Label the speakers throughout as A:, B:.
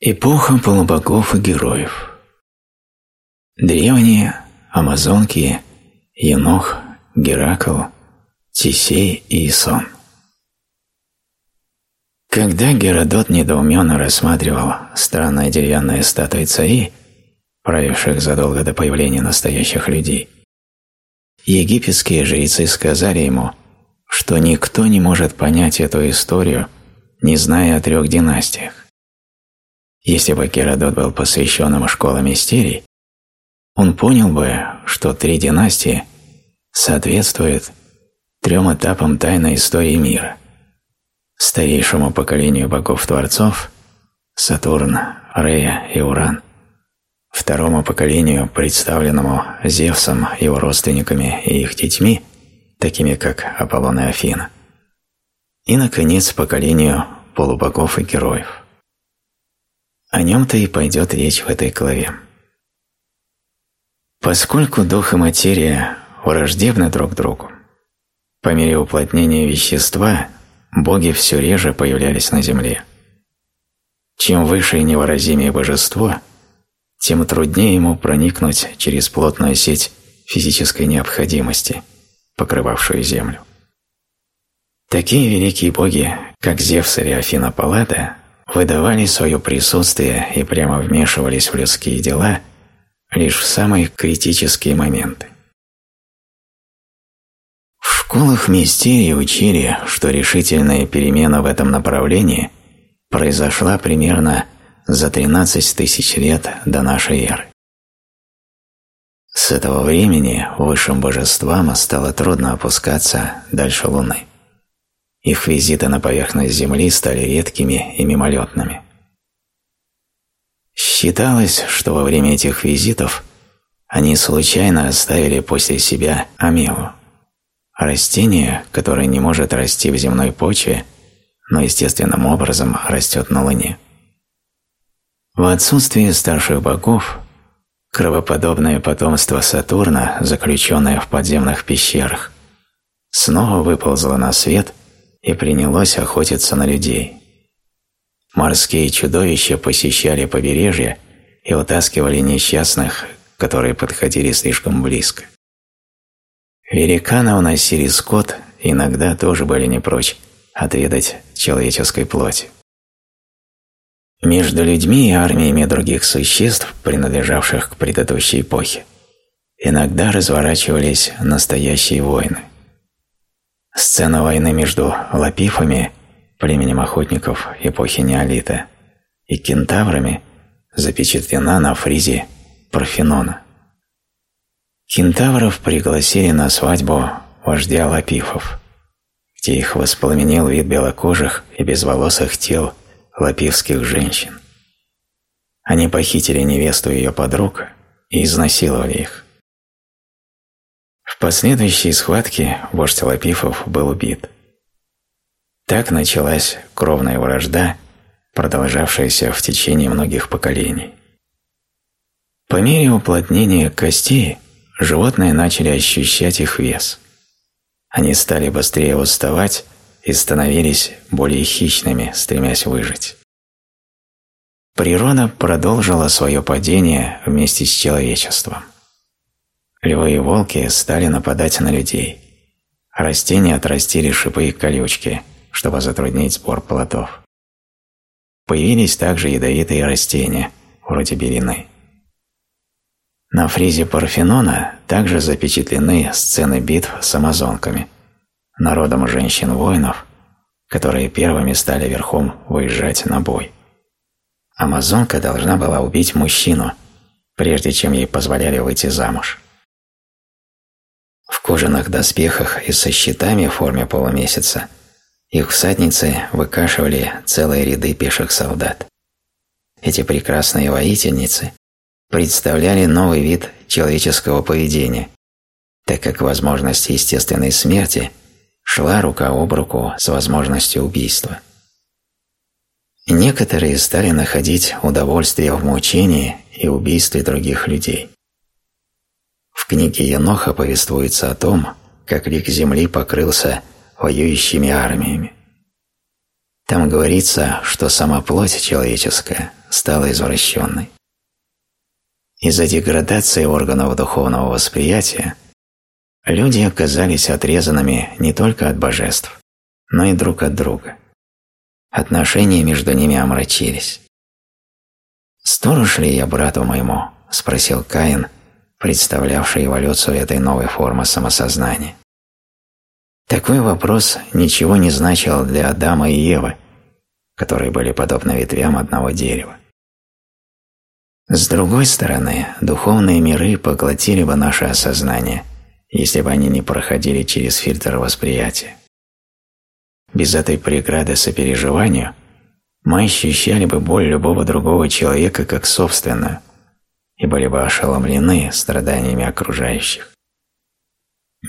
A: Эпоха полубогов и героев. Древние, амазонки, Енох, Геракл, Тисей и Исон. Когда Геродот недоуменно рассматривал странные деревянные статуи царей, правивших задолго до появления настоящих людей, египетские жрецы сказали ему, что никто не может понять эту историю, не зная о трех династиях. Если бы Геродот был посвященным школе мистерий, он понял бы, что три династии соответствуют трем этапам тайной истории мира. Старейшему поколению богов-творцов – Сатурн, Рея и Уран. Второму поколению, представленному Зевсом, его родственниками и их детьми, такими как Аполлон и Афина. И, наконец, поколению полубогов и героев – о нем-то и пойдет речь в этой главе. Поскольку дух и материя враждебны друг другу, по мере уплотнения вещества боги все реже появлялись на земле. Чем выше и невыразимее божество, тем труднее ему проникнуть через плотную сеть физической необходимости, покрывавшую землю. Такие великие боги, как Зевс или Афина Паллада, выдавали свое присутствие и прямо вмешивались в людские дела лишь в самые критические моменты. В школах мистерии учили, что решительная перемена в этом направлении произошла примерно за 13 тысяч лет до нашей эры. С этого времени высшим божествам стало трудно опускаться дальше Луны. Их визиты на поверхность Земли стали редкими и мимолетными. Считалось, что во время этих визитов они случайно оставили после себя амелу, растение, которое не может расти в земной почве, но естественным образом растет на Луне. В отсутствие старших богов кровоподобное потомство Сатурна, заключенное в подземных пещерах, снова выползло на свет – и принялось охотиться на людей. Морские чудовища посещали побережье и утаскивали несчастных, которые подходили слишком близко. Великаны уносили скот, иногда тоже были не прочь отведать человеческой плоти. Между людьми и армиями других существ, принадлежавших к предыдущей эпохе, иногда разворачивались настоящие войны. Сцена войны между лапифами, племенем охотников эпохи неолита, и кентаврами запечатлена на фризе Парфенона. Кентавров пригласили на свадьбу вождя лапифов, где их воспламенил вид белокожих и безволосых тел лапивских женщин. Они похитили невесту ее подруг и изнасиловали их. Последующей схватке вождь Лапифов был убит. Так началась кровная вражда, продолжавшаяся в течение многих поколений. По мере уплотнения костей животные начали ощущать их вес. Они стали быстрее уставать и становились более хищными, стремясь выжить. Природа продолжила свое падение вместе с человечеством. Львы и волки стали нападать на людей. Растения отрастили шипы и колючки, чтобы затруднить сбор плодов. Появились также ядовитые растения, вроде белины. На фризе Парфенона также запечатлены сцены битв с амазонками, народом женщин-воинов, которые первыми стали верхом выезжать на бой. Амазонка должна была убить мужчину, прежде чем ей позволяли выйти замуж. В кожаных доспехах и со щитами в форме полумесяца их всадницы выкашивали целые ряды пеших солдат. Эти прекрасные воительницы представляли новый вид человеческого поведения, так как возможность естественной смерти шла рука об руку с возможностью убийства. Некоторые стали находить удовольствие в мучении и убийстве других людей. В книге Еноха повествуется о том, как лик земли покрылся воюющими армиями. Там говорится, что сама плоть человеческая стала извращенной. Из-за деградации органов духовного восприятия люди оказались отрезанными не только от божеств, но и друг от друга. Отношения между ними омрачились. «Сторож ли я брату моему?» – спросил Каин, представлявший эволюцию этой новой формы самосознания. Такой вопрос ничего не значил для Адама и Евы, которые были подобны ветвям одного дерева. С другой стороны, духовные миры поглотили бы наше осознание, если бы они не проходили через фильтр восприятия. Без этой преграды сопереживанию мы ощущали бы боль любого другого человека как собственную и были бы ошеломлены страданиями окружающих.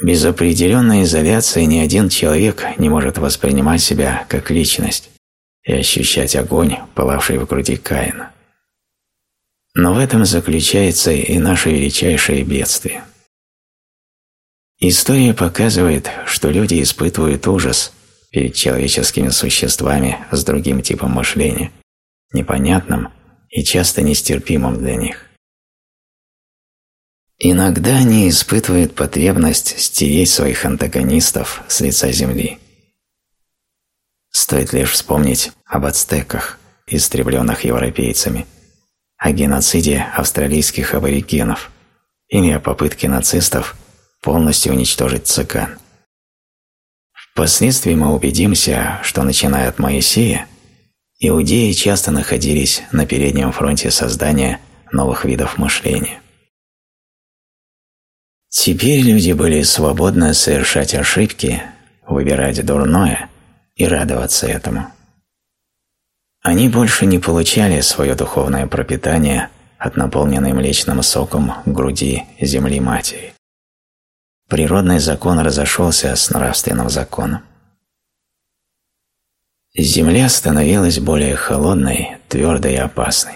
A: Без определенной изоляции ни один человек не может воспринимать себя как личность и ощущать огонь, пылавший в груди Каина. Но в этом заключается и наше величайшее бедствие. История показывает, что люди испытывают ужас перед человеческими существами с другим типом мышления, непонятным и часто нестерпимым для них. Иногда они испытывают потребность стереть своих антагонистов с лица земли. Стоит лишь вспомнить об ацтеках, истребленных европейцами, о геноциде австралийских аборигенов или о попытке нацистов полностью уничтожить цыган. Впоследствии мы убедимся, что начиная от Моисея, иудеи часто находились на переднем фронте создания новых видов мышления. Теперь люди были свободны совершать ошибки, выбирать дурное и радоваться этому. Они больше не получали свое духовное пропитание от наполненной млечным соком груди земли матери. Природный закон разошелся с нравственным законом. Земля становилась более холодной, твердой и опасной.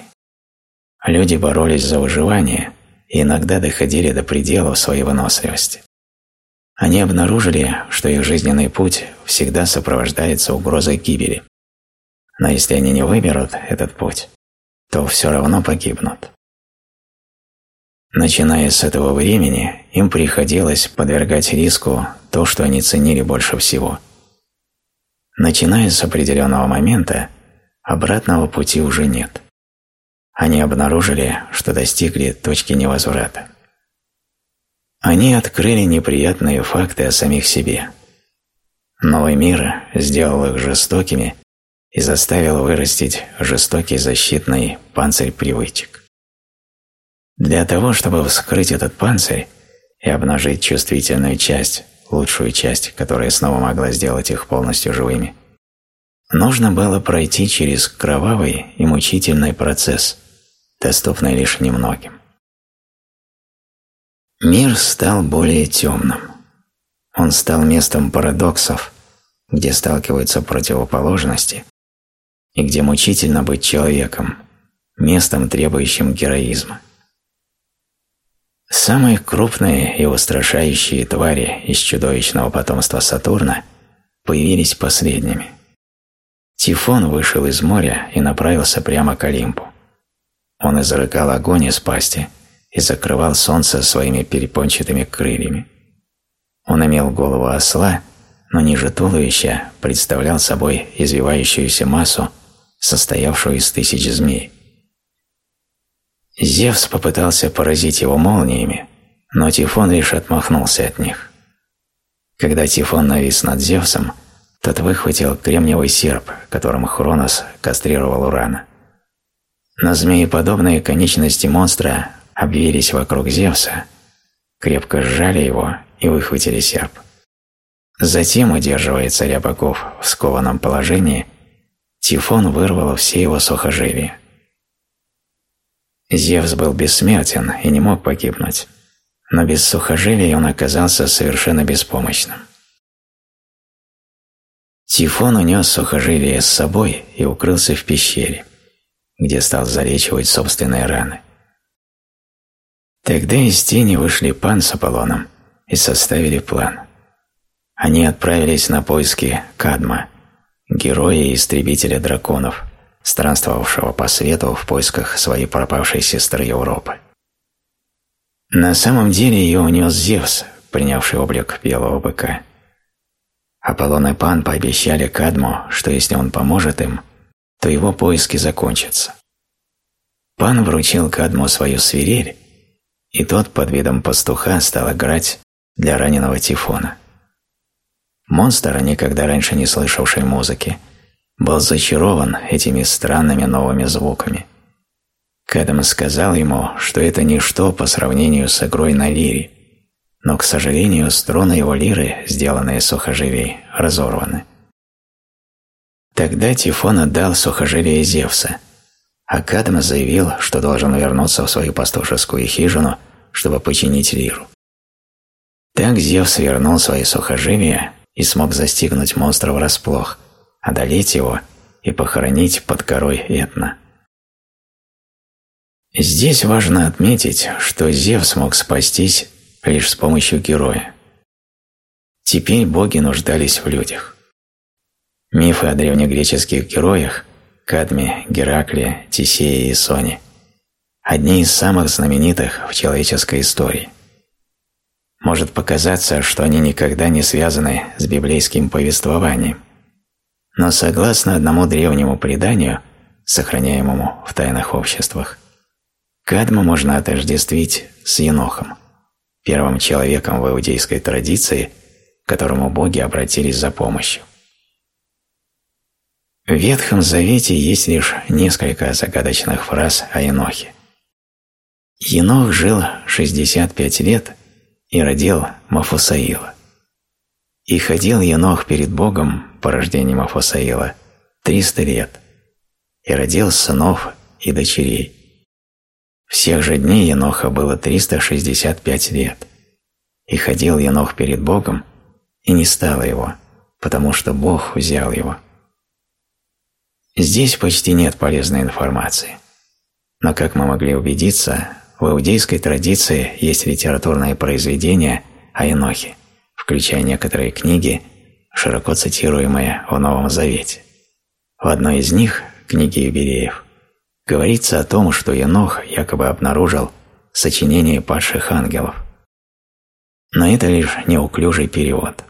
A: Люди боролись за выживание – и иногда доходили до пределов своей выносливости. Они обнаружили, что их жизненный путь всегда сопровождается угрозой гибели. Но если они не выберут этот путь, то все равно погибнут. Начиная с этого времени, им приходилось подвергать риску то, что они ценили больше всего. Начиная с определенного момента, обратного пути уже нет они обнаружили, что достигли точки невозврата. Они открыли неприятные факты о самих себе. Новый мир сделал их жестокими и заставил вырастить жестокий защитный панцирь привычек. Для того, чтобы вскрыть этот панцирь и обнажить чувствительную часть, лучшую часть, которая снова могла сделать их полностью живыми, нужно было пройти через кровавый и мучительный процесс – доступной лишь немногим. Мир стал более темным. Он стал местом парадоксов, где сталкиваются противоположности и где мучительно быть человеком, местом, требующим героизма. Самые крупные и устрашающие твари из чудовищного потомства Сатурна появились последними. Тифон вышел из моря и направился прямо к Олимпу. Он изрыгал огонь из пасти и закрывал солнце своими перепончатыми крыльями. Он имел голову осла, но ниже туловища представлял собой извивающуюся массу, состоявшую из тысяч змей. Зевс попытался поразить его молниями, но Тифон лишь отмахнулся от них. Когда Тифон навис над Зевсом, тот выхватил кремниевый серп, которым Хронос кастрировал Урана. Но змееподобные конечности монстра обвились вокруг Зевса, крепко сжали его и выхватили серп. Затем, удерживая царя богов в скованном положении, Тифон вырвал все его сухожилия. Зевс был бессмертен и не мог погибнуть, но без сухожилий он оказался совершенно беспомощным. Тифон унес сухожилие с собой и укрылся в пещере где стал залечивать собственные раны. Тогда из тени вышли Пан с Аполлоном и составили план. Они отправились на поиски Кадма, героя и истребителя драконов, странствовавшего по свету в поисках своей пропавшей сестры Европы. На самом деле ее унес Зевс, принявший облик белого быка. Аполлон и Пан пообещали Кадму, что если он поможет им, то его поиски закончатся. Пан вручил Кадму свою свирель, и тот под видом пастуха стал играть для раненого Тифона. Монстр, никогда раньше не слышавший музыки, был зачарован этими странными новыми звуками. Кэдам сказал ему, что это ничто по сравнению с игрой на лире, но, к сожалению, струны его лиры, сделанные сухожилий, разорваны. Тогда Тифон отдал сухожилие Зевса, а Кадма заявил, что должен вернуться в свою пастушескую хижину, чтобы починить лиру. Так Зевс вернул свои сухожилия и смог застигнуть монстра врасплох, одолеть его и похоронить под горой Этна. Здесь важно отметить, что Зевс мог спастись лишь с помощью героя. Теперь боги нуждались в людях. Мифы о древнегреческих героях – Кадме, Геракле, Тисее и Соне – одни из самых знаменитых в человеческой истории. Может показаться, что они никогда не связаны с библейским повествованием, но согласно одному древнему преданию, сохраняемому в тайных обществах, Кадма можно отождествить с Енохом – первым человеком в иудейской традиции, к которому боги обратились за помощью. В Ветхом Завете есть лишь несколько загадочных фраз о Енохе. Енох жил 65 лет и родил Мафусаила. И ходил Енох перед Богом по рождению Мафусаила 300 лет и родил сынов и дочерей. Всех же дней Еноха было 365 лет. И ходил Енох перед Богом, и не стало его, потому что Бог взял его. Здесь почти нет полезной информации. Но, как мы могли убедиться, в иудейской традиции есть литературные произведения о Енохе, включая некоторые книги, широко цитируемые в Новом Завете. В одной из них, книги юбилеев, говорится о том, что Енох якобы обнаружил сочинение падших ангелов. Но это лишь неуклюжий перевод.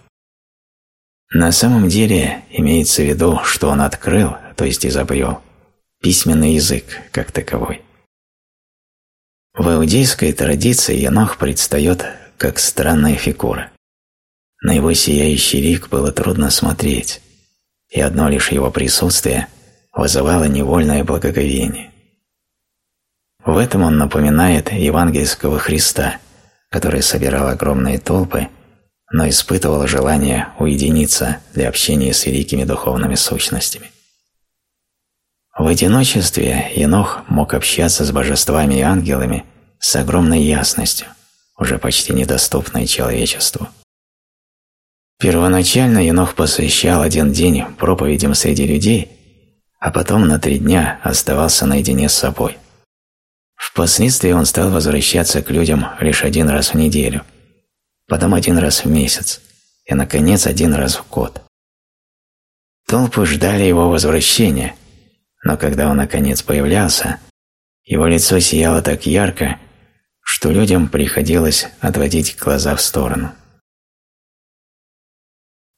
A: На самом деле имеется в виду, что он открыл, то есть изобрел, письменный язык как таковой. В иудейской традиции Енох предстает как странная фигура. На его сияющий лик было трудно смотреть, и одно лишь его присутствие вызывало невольное благоговение. В этом он напоминает евангельского Христа, который собирал огромные толпы, но испытывал желание уединиться для общения с великими духовными сущностями. В одиночестве Енох мог общаться с божествами и ангелами с огромной ясностью, уже почти недоступной человечеству. Первоначально Енох посвящал один день проповедям среди людей, а потом на три дня оставался наедине с собой – Впоследствии он стал возвращаться к людям лишь один раз в неделю, потом один раз в месяц и, наконец, один раз в год. Толпы ждали его возвращения, но когда он, наконец, появлялся, его лицо сияло так ярко, что людям приходилось отводить глаза в сторону.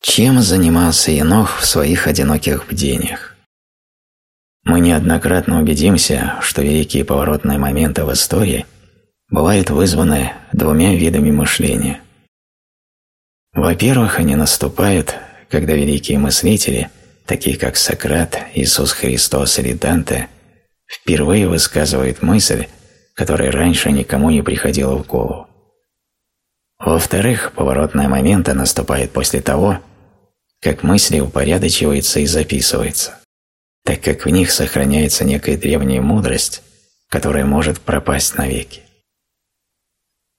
A: Чем занимался Енох в своих одиноких бдениях? Мы неоднократно убедимся, что великие поворотные моменты в истории бывают вызваны двумя видами мышления. Во-первых, они наступают, когда великие мыслители, такие как Сократ, Иисус Христос или Данте, впервые высказывают мысль, которая раньше никому не приходила в голову. Во-вторых, поворотные моменты наступают после того, как мысли упорядочиваются и записываются так как в них сохраняется некая древняя мудрость, которая может пропасть навеки.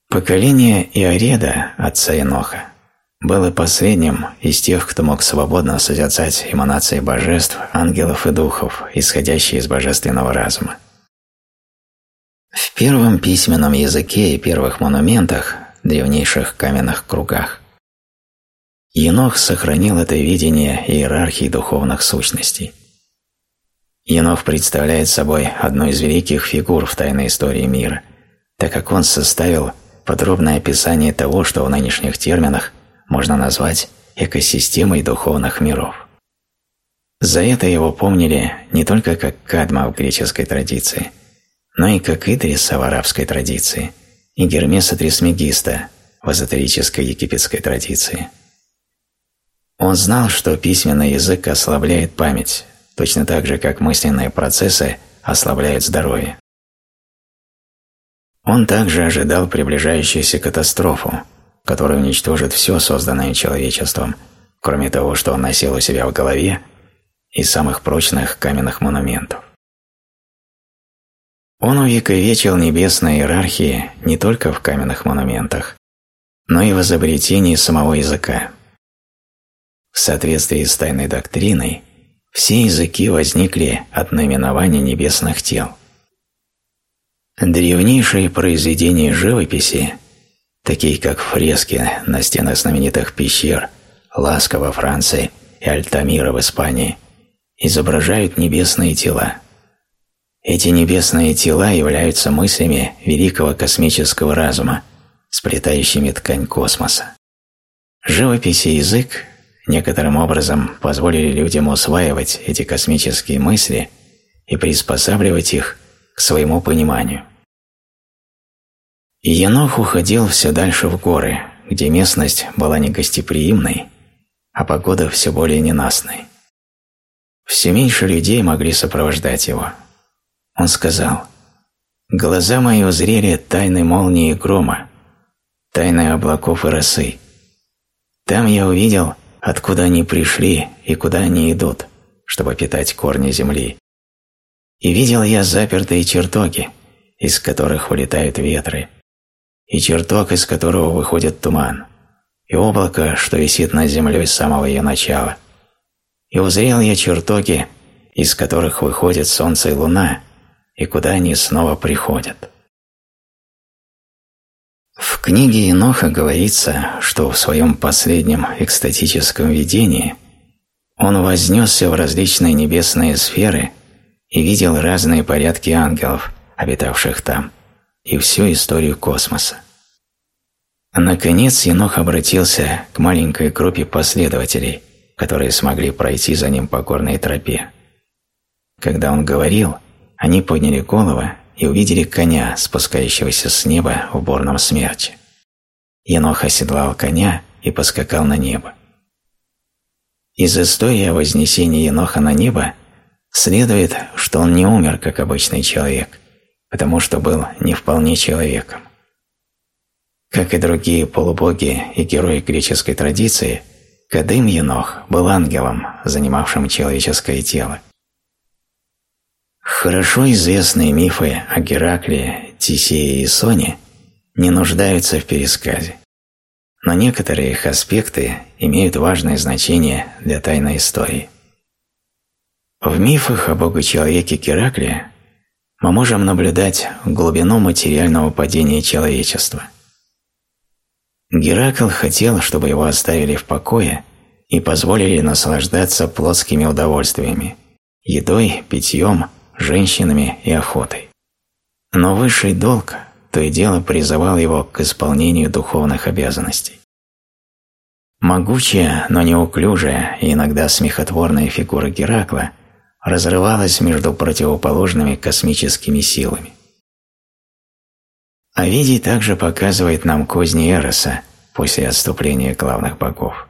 A: Поколение Иореда, отца Еноха, было последним из тех, кто мог свободно созерцать эманации божеств, ангелов и духов, исходящие из божественного разума. В первом письменном языке и первых монументах, древнейших каменных кругах, Енох сохранил это видение иерархии духовных сущностей. Енох представляет собой одну из великих фигур в тайной истории мира, так как он составил подробное описание того, что в нынешних терминах можно назвать экосистемой духовных миров. За это его помнили не только как Кадма в греческой традиции, но и как Идриса в арабской традиции и Гермеса Трисмегиста в эзотерической египетской традиции. Он знал, что письменный язык ослабляет память, точно так же, как мысленные процессы ослабляют здоровье. Он также ожидал приближающуюся катастрофу, которая уничтожит все созданное человечеством, кроме того, что он носил у себя в голове, и самых прочных каменных монументов. Он увековечил небесные иерархии не только в каменных монументах, но и в изобретении самого языка. В соответствии с тайной доктриной, все языки возникли от наименования небесных тел. Древнейшие произведения живописи, такие как фрески на стенах знаменитых пещер Ласка во Франции и Альтамира в Испании, изображают небесные тела. Эти небесные тела являются мыслями великого космического разума, сплетающими ткань космоса. Живопись и язык некоторым образом позволили людям усваивать эти космические мысли и приспосабливать их к своему пониманию. И Енох уходил все дальше в горы, где местность была не гостеприимной, а погода все более ненастной. Все меньше людей могли сопровождать его. Он сказал, «Глаза мои узрели тайны молнии и грома, тайны облаков и росы. Там я увидел откуда они пришли и куда они идут, чтобы питать корни земли. И видел я запертые чертоги, из которых вылетают ветры, и чертог, из которого выходит туман, и облако, что висит над землей с самого ее начала. И узрел я чертоги, из которых выходит солнце и луна, и куда они снова приходят. В книге Еноха говорится, что в своем последнем экстатическом видении он вознесся в различные небесные сферы и видел разные порядки ангелов, обитавших там, и всю историю космоса. Наконец Енох обратился к маленькой группе последователей, которые смогли пройти за ним по горной тропе. Когда он говорил, они подняли головы и увидели коня, спускающегося с неба в бурном смерче. Енох оседлал коня и поскакал на небо. Из истории о вознесении Еноха на небо следует, что он не умер, как обычный человек, потому что был не вполне человеком. Как и другие полубоги и герои греческой традиции, Кадым Енох был ангелом, занимавшим человеческое тело. Хорошо известные мифы о Геракле, Тисее и Соне не нуждаются в пересказе, но некоторые их аспекты имеют важное значение для тайной истории. В мифах о богочеловеке Геракле мы можем наблюдать глубину материального падения человечества. Геракл хотел, чтобы его оставили в покое и позволили наслаждаться плотскими удовольствиями – едой, питьем – женщинами и охотой. Но высший долг то и дело призывал его к исполнению духовных обязанностей. Могучая, но неуклюжая и иногда смехотворная фигура Геракла разрывалась между противоположными космическими силами. Овидий также показывает нам козни Эроса после отступления главных богов.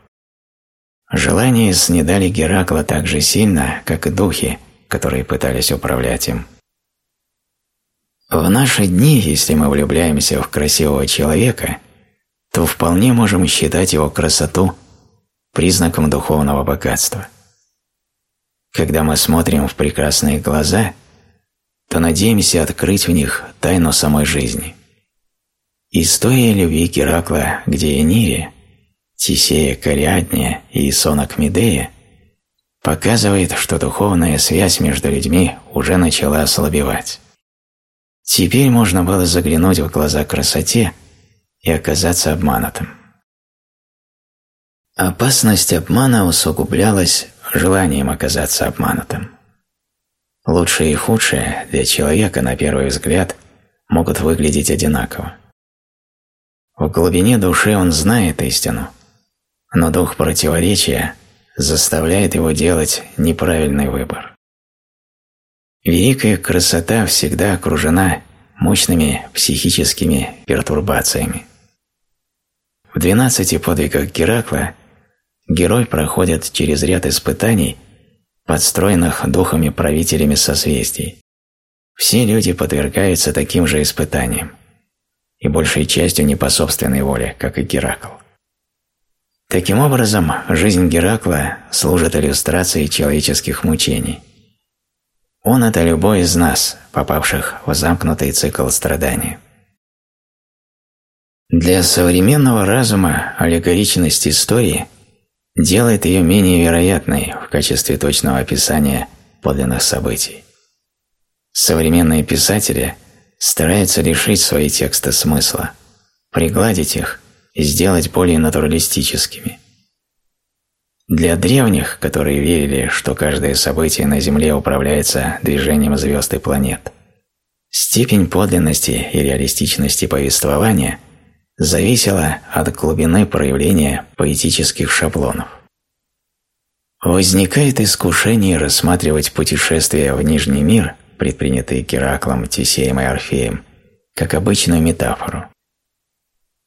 A: Желания снедали Геракла так же сильно, как и духи, которые пытались управлять им. В наши дни, если мы влюбляемся в красивого человека, то вполне можем считать его красоту признаком духовного богатства. Когда мы смотрим в прекрасные глаза, то надеемся открыть в них тайну самой жизни. История любви Геракла к Деянире, Тисея к Ариадне и Исона к Медее – показывает, что духовная связь между людьми уже начала ослабевать. Теперь можно было заглянуть в глаза красоте и оказаться обманутым. Опасность обмана усугублялась желанием оказаться обманутым. Лучшее и худшее для человека, на первый взгляд, могут выглядеть одинаково. В глубине души он знает истину, но дух противоречия заставляет его делать неправильный выбор. Великая красота всегда окружена мощными психическими пертурбациями. В двенадцати подвигах Геракла герой проходит через ряд испытаний, подстроенных духами-правителями созвездий. Все люди подвергаются таким же испытаниям, и большей частью не по собственной воле, как и Геракл. Таким образом, жизнь Геракла служит иллюстрацией человеческих мучений. Он – это любой из нас, попавших в замкнутый цикл страдания. Для современного разума аллегоричность истории делает ее менее вероятной в качестве точного описания подлинных событий. Современные писатели стараются лишить свои тексты смысла, пригладить их и сделать более натуралистическими. Для древних, которые верили, что каждое событие на Земле управляется движением звезд и планет, степень подлинности и реалистичности повествования зависела от глубины проявления поэтических шаблонов. Возникает искушение рассматривать путешествия в Нижний мир, предпринятые Гераклом, Тесеем и Орфеем, как обычную метафору.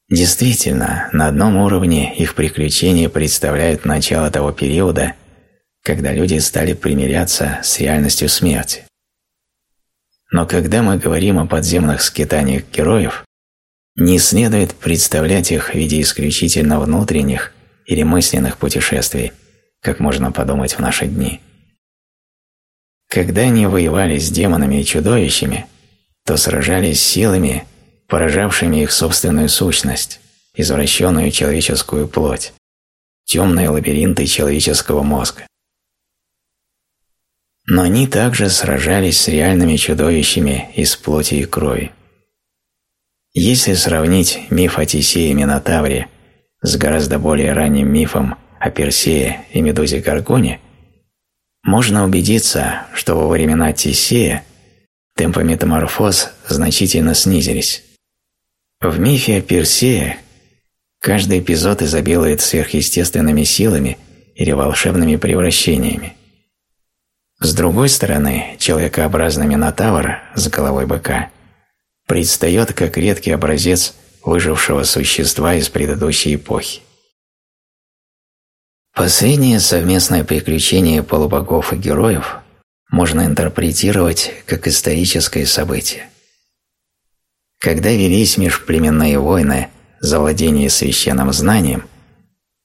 A: Действительно, на одном уровне их приключения представляют начало того периода, когда люди стали примиряться с реальностью смерти. Но когда мы говорим о подземных скитаниях героев, не следует представлять их в виде исключительно внутренних или мысленных путешествий, как можно подумать в наши дни. Когда они воевали с демонами и чудовищами, то сражались силами, поражавшими их собственную сущность, извращенную человеческую плоть, темные лабиринты человеческого мозга. Но они также сражались с реальными чудовищами из плоти и крови. Если сравнить миф о Тесее и Минотавре с гораздо более ранним мифом о Персее и Медузе Гаргоне, можно убедиться, что во времена Тесея темпы метаморфоз значительно снизились, в мифе о Персее каждый эпизод изобилует сверхъестественными силами или волшебными превращениями. С другой стороны, человекообразный Минотавр с головой быка предстает как редкий образец выжившего существа из предыдущей эпохи. Последнее совместное приключение полубогов и героев можно интерпретировать как историческое событие. Когда велись межплеменные войны за владение священным знанием,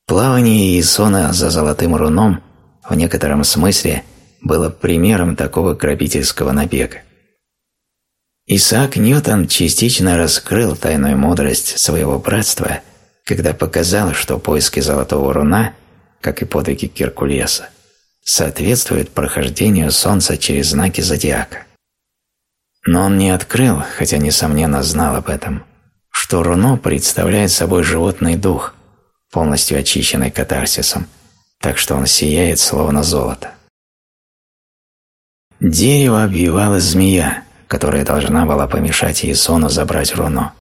A: плавание Иисона за золотым руном в некотором смысле было примером такого грабительского набега. Исаак Ньютон частично раскрыл тайную мудрость своего братства, когда показал, что поиски золотого руна, как и подвиги Геркулеса, соответствуют прохождению Солнца через знаки зодиака. Но он не открыл, хотя несомненно знал об этом, что руно представляет собой животный дух, полностью очищенный катарсисом, так что он сияет словно золото. Дерево обвивала змея, которая должна была помешать Иисону забрать руно.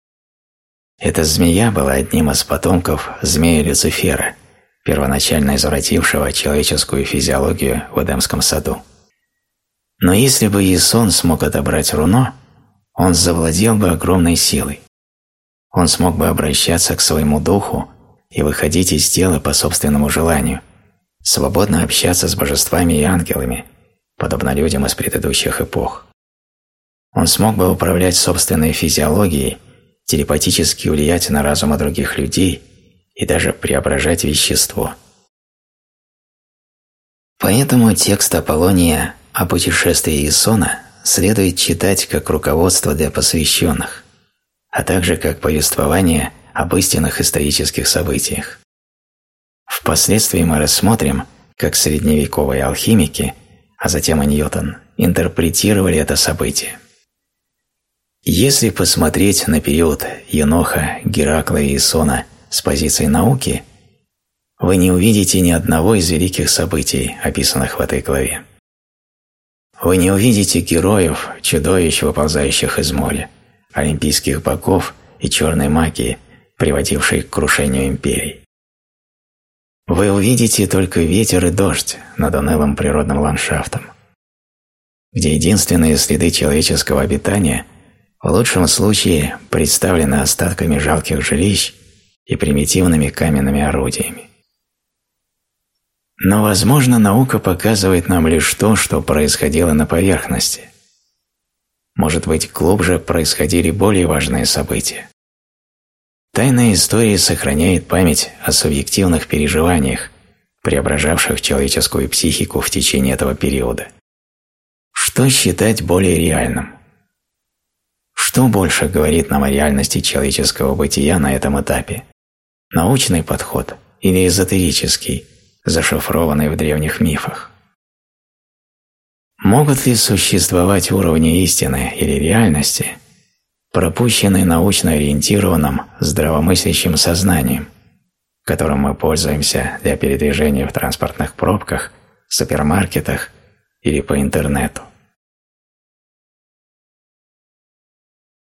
A: Эта змея была одним из потомков змея Люцифера, первоначально извратившего человеческую физиологию в Эдемском саду. Но если бы Исон смог отобрать руно, он завладел бы огромной силой. Он смог бы обращаться к своему духу и выходить из тела по собственному желанию, свободно общаться с божествами и ангелами, подобно людям из предыдущих эпох. Он смог бы управлять собственной физиологией, телепатически влиять на разумы других людей и даже преображать вещество. Поэтому текст Аполлония а путешествие Исона следует читать как руководство для посвященных, а также как повествование об истинных исторических событиях. Впоследствии мы рассмотрим, как средневековые алхимики, а затем и Ньютон, интерпретировали это событие. Если посмотреть на период Еноха, Геракла и Исона с позиции науки, вы не увидите ни одного из великих событий, описанных в этой главе. Вы не увидите героев, чудовищ, выползающих из моря, олимпийских богов и черной магии, приводившей к крушению империй. Вы увидите только ветер и дождь над унылым природным ландшафтом, где единственные следы человеческого обитания в лучшем случае представлены остатками жалких жилищ и примитивными каменными орудиями. Но, возможно, наука показывает нам лишь то, что происходило на поверхности. Может быть, глубже происходили более важные события. Тайная история сохраняет память о субъективных переживаниях, преображавших человеческую психику в течение этого периода. Что считать более реальным? Что больше говорит нам о реальности человеческого бытия на этом этапе? Научный подход или эзотерический – зашифрованной в древних мифах. Могут ли существовать уровни истины или реальности, пропущенные научно ориентированным здравомыслящим сознанием, которым мы пользуемся для передвижения в транспортных пробках, супермаркетах или по интернету?